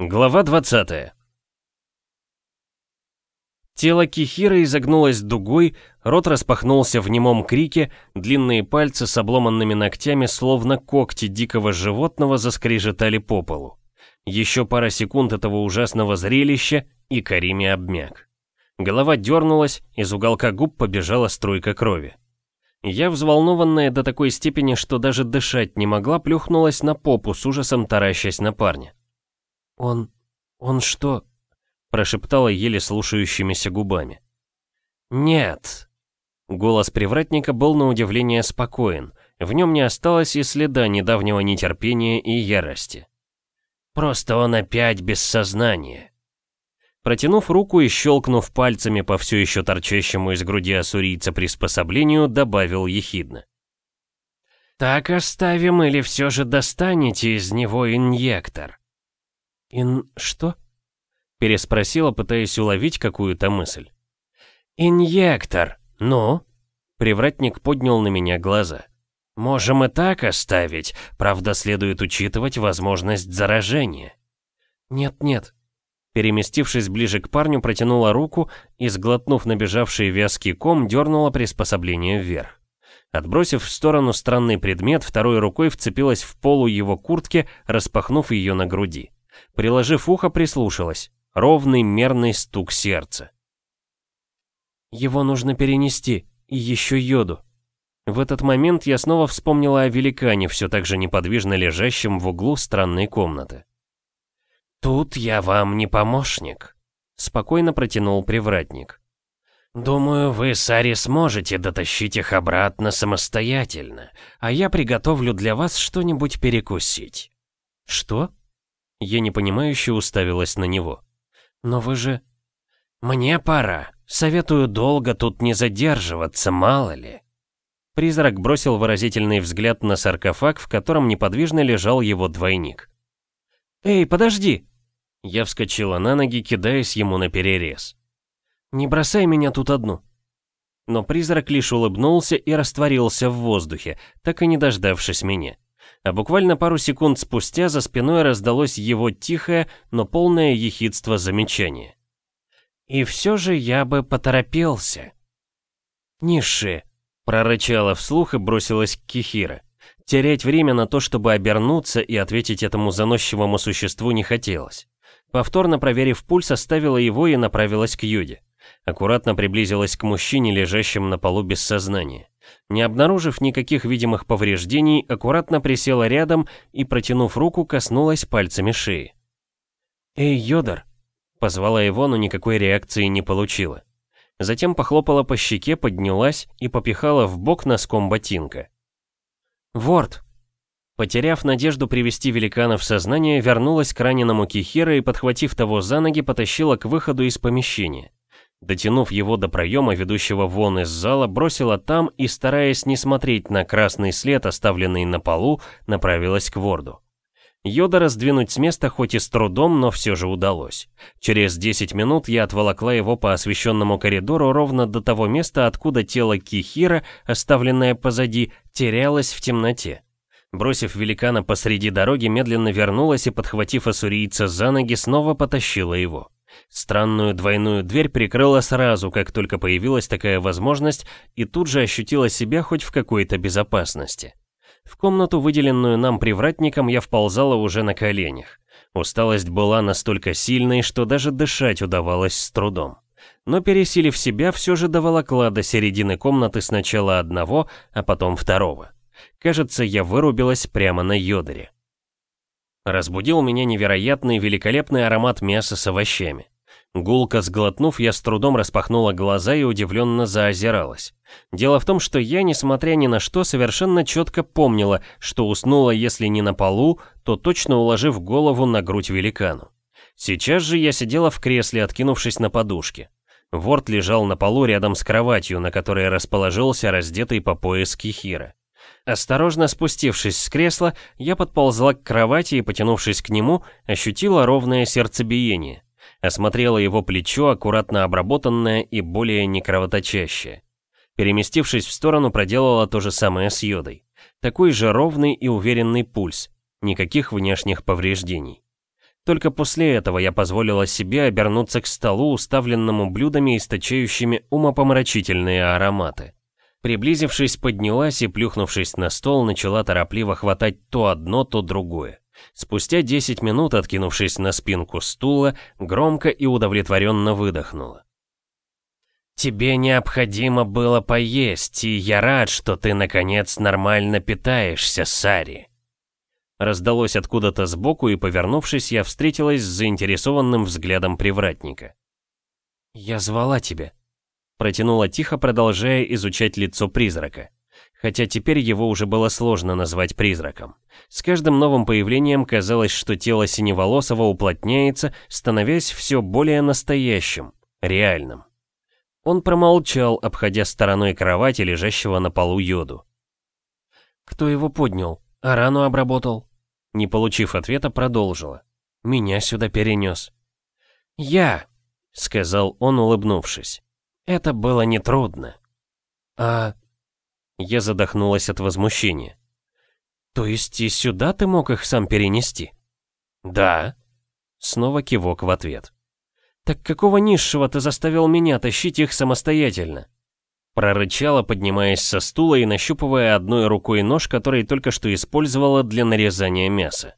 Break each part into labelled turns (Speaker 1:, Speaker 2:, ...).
Speaker 1: Глава 20 Тело Кихира изогнулось дугой, рот распахнулся в немом крике, длинные пальцы с обломанными ногтями, словно когти дикого животного, заскрежетали по полу. Еще пара секунд этого ужасного зрелища, и Карими обмяк. Голова дернулась, из уголка губ побежала струйка крови. Я, взволнованная до такой степени, что даже дышать не могла, плюхнулась на попу, с ужасом таращась на парня. «Он... он что?» прошептала еле слушающимися губами. «Нет». Голос привратника был на удивление спокоен, в нем не осталось и следа недавнего нетерпения и ярости. «Просто он опять без сознания». Протянув руку и щелкнув пальцами по все еще торчащему из груди ассурийца приспособлению, добавил ехидно. «Так оставим или все же достанете из него инъектор?» «Ин... что?» Переспросила, пытаясь уловить какую-то мысль. «Инъектор, ну?» Привратник поднял на меня глаза. «Можем и так оставить, правда, следует учитывать возможность заражения». «Нет-нет». Переместившись ближе к парню, протянула руку и, сглотнув набежавший вязкий ком, дернула приспособление вверх. Отбросив в сторону странный предмет, второй рукой вцепилась в полу его куртки, распахнув ее на груди. Приложив ухо, прислушалась ровный мерный стук сердца. Его нужно перенести, и еще йоду. В этот момент я снова вспомнила о великане, все так же неподвижно лежащем в углу странной комнаты. «Тут я вам не помощник», — спокойно протянул привратник. «Думаю, вы, Сари, сможете дотащить их обратно самостоятельно, а я приготовлю для вас что-нибудь перекусить». «Что?» Я непонимающе уставилась на него. «Но вы же...» «Мне пора. Советую долго тут не задерживаться, мало ли». Призрак бросил выразительный взгляд на саркофаг, в котором неподвижно лежал его двойник. «Эй, подожди!» Я вскочила на ноги, кидаясь ему на перерез. «Не бросай меня тут одну!» Но призрак лишь улыбнулся и растворился в воздухе, так и не дождавшись меня а буквально пару секунд спустя за спиной раздалось его тихое, но полное ехидство замечание. «И все же я бы поторопился». «Ниши», — прорычала вслух и бросилась к Кихира. Терять время на то, чтобы обернуться и ответить этому заносчивому существу не хотелось. Повторно проверив пульс, оставила его и направилась к Юде. Аккуратно приблизилась к мужчине, лежащему на полу без сознания. Не обнаружив никаких видимых повреждений, аккуратно присела рядом и, протянув руку, коснулась пальцами шеи. «Эй, Йодор!» Позвала его, но никакой реакции не получила. Затем похлопала по щеке, поднялась и попихала в бок носком ботинка. «Ворд!» Потеряв надежду привести великана в сознание, вернулась к раненому Кихира и, подхватив того за ноги, потащила к выходу из помещения. Дотянув его до проема, ведущего вон из зала, бросила там и, стараясь не смотреть на красный след, оставленный на полу, направилась к Ворду. Йода раздвинуть с места хоть и с трудом, но все же удалось. Через 10 минут я отволокла его по освещенному коридору ровно до того места, откуда тело Кихира, оставленное позади, терялось в темноте. Бросив великана посреди дороги, медленно вернулась и, подхватив ассурийца за ноги, снова потащила его. Странную двойную дверь прикрыла сразу, как только появилась такая возможность, и тут же ощутила себя хоть в какой-то безопасности. В комнату, выделенную нам привратником, я вползала уже на коленях. Усталость была настолько сильной, что даже дышать удавалось с трудом. Но пересилив себя, все же доволокла до середины комнаты сначала одного, а потом второго. Кажется, я вырубилась прямо на йодере. Разбудил меня невероятный великолепный аромат мяса с овощами. Гулко сглотнув, я с трудом распахнула глаза и удивленно заозиралась. Дело в том, что я, несмотря ни на что, совершенно четко помнила, что уснула, если не на полу, то точно уложив голову на грудь великану. Сейчас же я сидела в кресле, откинувшись на подушке. Ворд лежал на полу рядом с кроватью, на которой расположился раздетый по пояс Кихира. Осторожно спустившись с кресла, я подползла к кровати и, потянувшись к нему, ощутила ровное сердцебиение. Осмотрела его плечо, аккуратно обработанное и более не кровоточащее. Переместившись в сторону, проделала то же самое с йодой. Такой же ровный и уверенный пульс, никаких внешних повреждений. Только после этого я позволила себе обернуться к столу, уставленному блюдами, источающими умопомрачительные ароматы. Приблизившись, поднялась и, плюхнувшись на стол, начала торопливо хватать то одно, то другое. Спустя 10 минут, откинувшись на спинку стула, громко и удовлетворенно выдохнула. «Тебе необходимо было поесть, и я рад, что ты, наконец, нормально питаешься, Сари». Раздалось откуда-то сбоку, и, повернувшись, я встретилась с заинтересованным взглядом привратника. «Я звала тебя», — протянула тихо, продолжая изучать лицо призрака. Хотя теперь его уже было сложно назвать призраком. С каждым новым появлением казалось, что тело Синеволосого уплотняется, становясь все более настоящим, реальным. Он промолчал, обходя стороной кровати, лежащего на полу йоду. «Кто его поднял? А рану обработал?» Не получив ответа, продолжила. «Меня сюда перенес». «Я», — сказал он, улыбнувшись. «Это было нетрудно». «А...» Я задохнулась от возмущения. «То есть и сюда ты мог их сам перенести?» «Да». Снова кивок в ответ. «Так какого низшего ты заставил меня тащить их самостоятельно?» Прорычала, поднимаясь со стула и нащупывая одной рукой нож, который только что использовала для нарезания мяса.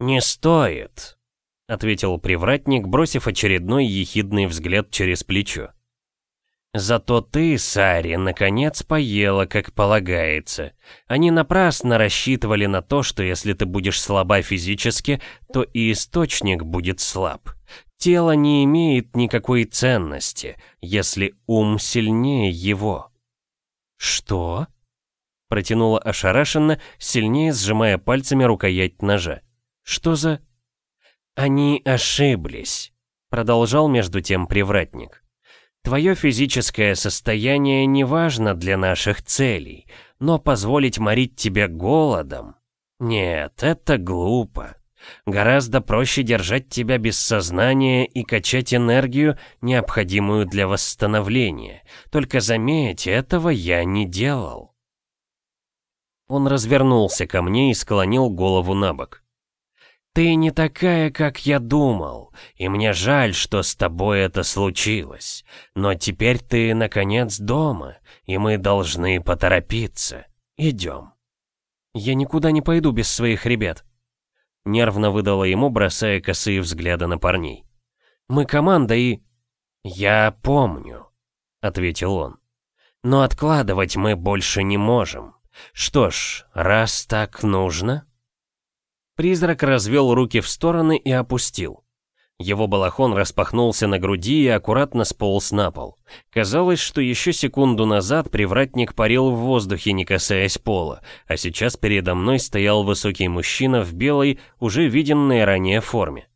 Speaker 1: «Не стоит», — ответил привратник, бросив очередной ехидный взгляд через плечо. Зато ты, Сари, наконец поела, как полагается. Они напрасно рассчитывали на то, что если ты будешь слаба физически, то и источник будет слаб. Тело не имеет никакой ценности, если ум сильнее его. Что? Протянула ошарашенно, сильнее сжимая пальцами рукоять ножа. Что за... Они ошиблись, продолжал между тем привратник. Твое физическое состояние не важно для наших целей, но позволить морить тебя голодом... Нет, это глупо. Гораздо проще держать тебя без сознания и качать энергию, необходимую для восстановления. Только заметь, этого я не делал. Он развернулся ко мне и склонил голову на бок. «Ты не такая, как я думал, и мне жаль, что с тобой это случилось. Но теперь ты, наконец, дома, и мы должны поторопиться. Идем». «Я никуда не пойду без своих ребят», — нервно выдала ему, бросая косые взгляды на парней. «Мы команда и...» «Я помню», — ответил он. «Но откладывать мы больше не можем. Что ж, раз так нужно...» Призрак развел руки в стороны и опустил. Его балахон распахнулся на груди и аккуратно сполз на пол. Казалось, что еще секунду назад привратник парил в воздухе, не касаясь пола, а сейчас передо мной стоял высокий мужчина в белой, уже виденной ранее форме.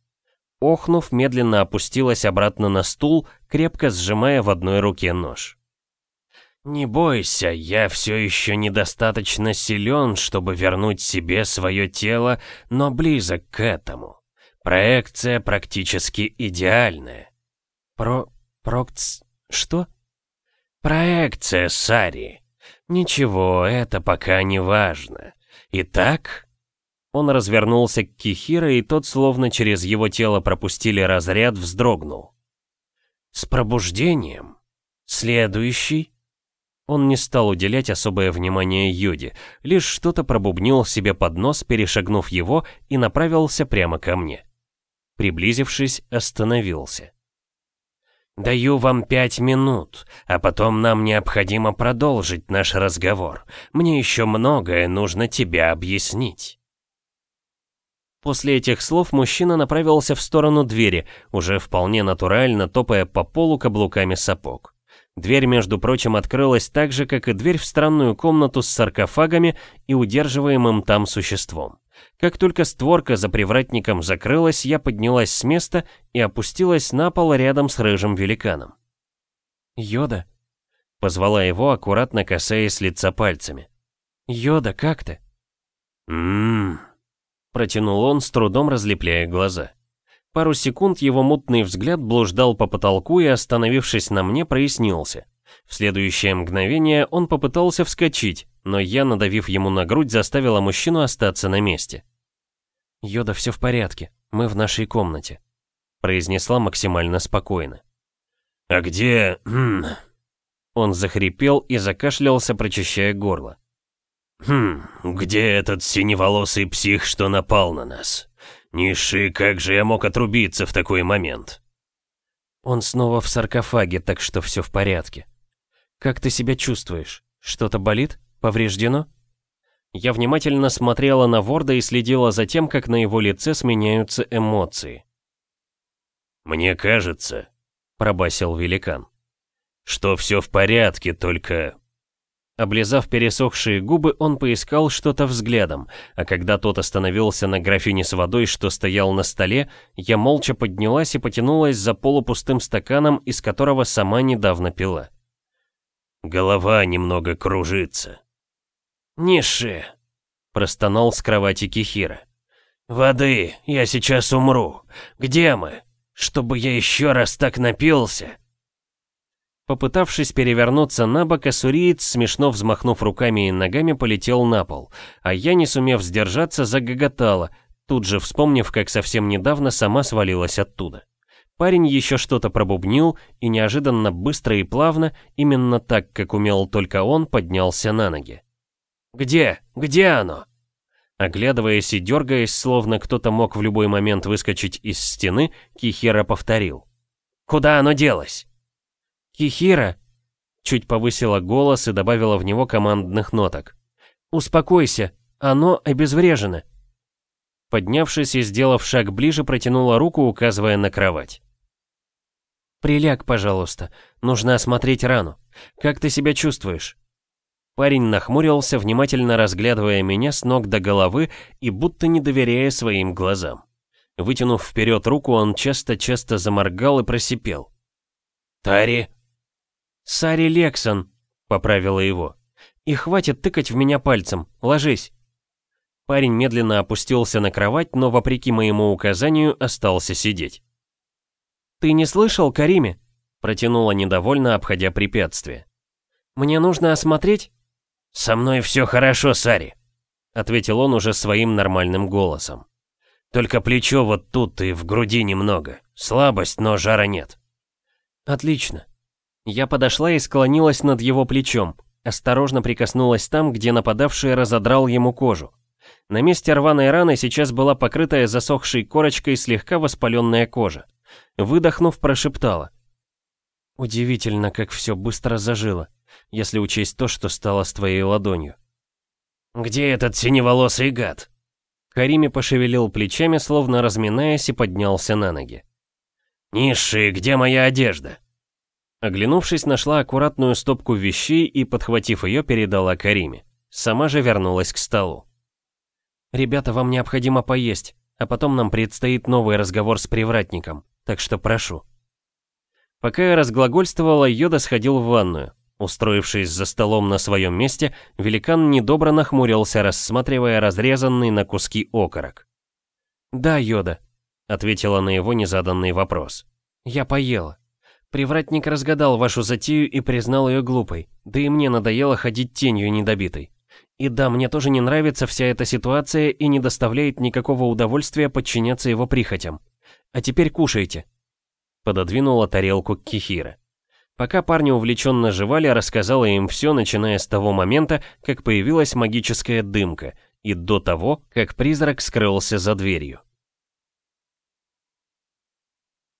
Speaker 1: Охнув, медленно опустилась обратно на стул, крепко сжимая в одной руке нож. «Не бойся, я все еще недостаточно силен, чтобы вернуть себе свое тело, но близок к этому. Проекция практически идеальная». «Про... прокц... что?» «Проекция, Сари. Ничего, это пока не важно. Итак...» Он развернулся к Кихира, и тот, словно через его тело пропустили разряд, вздрогнул. «С пробуждением. Следующий...» Он не стал уделять особое внимание Юде, лишь что-то пробубнил себе под нос, перешагнув его, и направился прямо ко мне. Приблизившись, остановился. «Даю вам пять минут, а потом нам необходимо продолжить наш разговор. Мне еще многое нужно тебе объяснить». После этих слов мужчина направился в сторону двери, уже вполне натурально топая по полу каблуками сапог. Дверь, между прочим, открылась так же, как и дверь в странную комнату с саркофагами и удерживаемым там существом. Как только створка за привратником закрылась, я поднялась с места и опустилась на пол рядом с рыжим великаном. «Йода?» — позвала его, аккуратно касаясь лица пальцами. «Йода, как ты?» «М-м-м», протянул он, с трудом разлепляя глаза. Пару секунд его мутный взгляд блуждал по потолку и, остановившись на мне, прояснился. В следующее мгновение он попытался вскочить, но я, надавив ему на грудь, заставила мужчину остаться на месте. Йода, все в порядке, мы в нашей комнате», — произнесла максимально спокойно.
Speaker 2: «А где...» хм,
Speaker 1: Он захрипел и закашлялся, прочищая горло.
Speaker 2: «Хм, где этот синеволосый псих, что напал на нас? Ниши, как же я мог отрубиться в такой момент?»
Speaker 1: «Он снова в саркофаге, так что все в порядке. Как ты себя чувствуешь? Что-то болит? Повреждено?» Я внимательно смотрела на Ворда и следила за тем, как на его лице сменяются эмоции.
Speaker 2: «Мне кажется», — пробасил великан, — «что все в порядке, только...»
Speaker 1: Облизав пересохшие губы, он поискал что-то взглядом, а когда тот остановился на графине с водой, что стоял на столе, я молча поднялась и потянулась за полупустым стаканом, из которого сама недавно пила.
Speaker 2: «Голова немного кружится»,
Speaker 1: «Ниши!» — простонал с кровати Кихира.
Speaker 2: «Воды, я сейчас умру. Где мы? Чтобы я еще раз так напился!»
Speaker 1: Попытавшись перевернуться на бок, ассуриец, смешно взмахнув руками и ногами, полетел на пол, а я, не сумев сдержаться, загоготала, тут же вспомнив, как совсем недавно сама свалилась оттуда. Парень еще что-то пробубнил и неожиданно быстро и плавно, именно так, как умел только он, поднялся на ноги. «Где? Где оно?» Оглядываясь и дергаясь, словно кто-то мог в любой момент выскочить из стены, Кихира повторил. «Куда оно делось?» «Кихира!» Чуть повысила голос и добавила в него командных ноток. «Успокойся, оно обезврежено». Поднявшись и сделав шаг ближе, протянула руку, указывая на кровать. «Приляг, пожалуйста. Нужно осмотреть рану. Как ты себя чувствуешь?» Парень нахмурился, внимательно разглядывая меня с ног до головы и будто не доверяя своим глазам. Вытянув вперед руку, он часто-часто заморгал и просипел.
Speaker 2: «Тари?»
Speaker 1: «Сари Лексон», — поправила его. «И хватит тыкать в меня пальцем, ложись». Парень медленно опустился на кровать, но, вопреки моему указанию, остался сидеть. «Ты не слышал, Кариме?» — протянула недовольно, обходя препятствие. «Мне нужно осмотреть?»
Speaker 2: «Со мной все хорошо, Сари», — ответил он уже своим нормальным голосом. «Только плечо вот тут и в груди немного. Слабость, но жара нет».
Speaker 1: «Отлично». Я подошла и склонилась над его плечом, осторожно прикоснулась там, где нападавший разодрал ему кожу. На месте рваной раны сейчас была покрытая засохшей корочкой слегка воспаленная кожа. Выдохнув, прошептала. «Удивительно, как все быстро зажило если учесть то, что стало с твоей ладонью.
Speaker 2: «Где этот синеволосый гад?»
Speaker 1: Карими пошевелил плечами, словно разминаясь, и поднялся на ноги.
Speaker 2: «Низший, где моя одежда?»
Speaker 1: Оглянувшись, нашла аккуратную стопку вещей и, подхватив ее, передала Кариме. Сама же вернулась к столу. «Ребята, вам необходимо поесть, а потом нам предстоит новый разговор с привратником, так что прошу». Пока я разглагольствовала, Йода сходил в ванную. Устроившись за столом на своем месте, великан недобро нахмурился, рассматривая разрезанный на куски окорок. «Да, Йода», — ответила на его незаданный вопрос. «Я поела. Привратник разгадал вашу затею и признал ее глупой, да и мне надоело ходить тенью недобитой. И да, мне тоже не нравится вся эта ситуация и не доставляет никакого удовольствия подчиняться его прихотям. А теперь кушайте». Пододвинула тарелку к Кихира. Пока парни увлеченно жевали, рассказала им все, начиная с того момента, как появилась магическая дымка, и до того, как призрак скрылся за дверью.